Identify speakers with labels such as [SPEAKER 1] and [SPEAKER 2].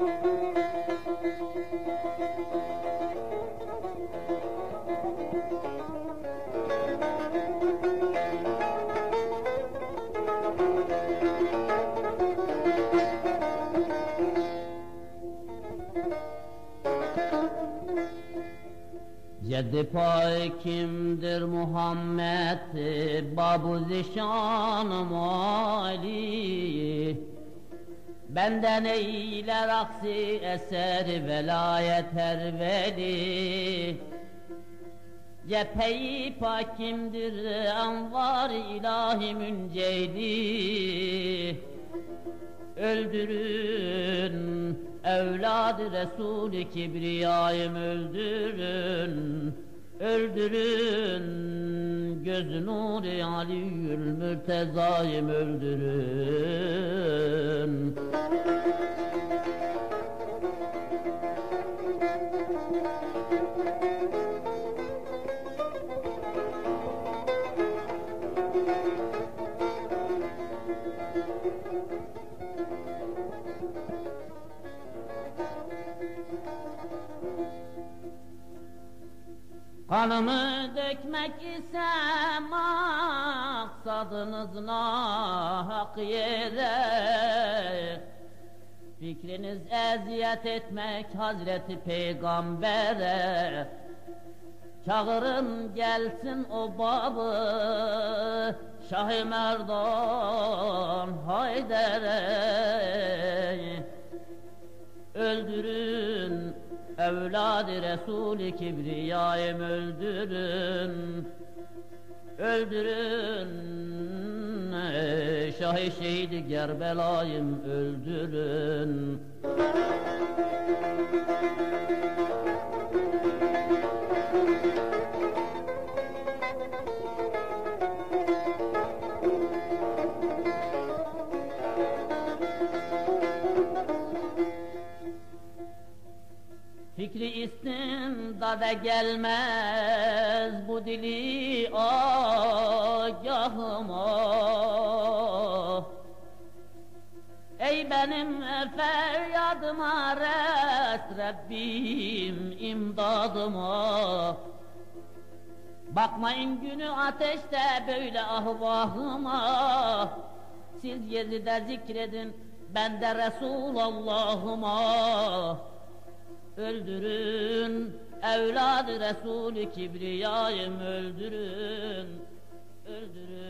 [SPEAKER 1] Yedi pay kimdir Muhammed Babu zişanım Ali. Benden eyler aksi eser velayet veli Cepheyi pakimdir anvar ilahi münceyli Öldürün evladı Resul-i Kibriyayım öldürün. Öldürün göz nuru Aliül Mürtezayım öldürün Kanımı dökmek ise maksadınız hak yere Fikriniz eziyet etmek Hazreti Peygamber'e. Çağırın gelsin o babı Şah-ı Merdan Hayder'e. Öldürün Evladı Resul-i Kibriyayım öldürün. Öldürün Şah-ı Şehid Gerbelayım öldürün. Fikri istimdada gelmez bu dili agahıma benim feryadıma rest Rabbim imdadıma. Bakmayın günü ateşte böyle ahvahıma. Siz Yezid'e zikredin ben de Resulallah'ıma Öldürün evladı Resul-i Kibriyayım öldürün. Öldürün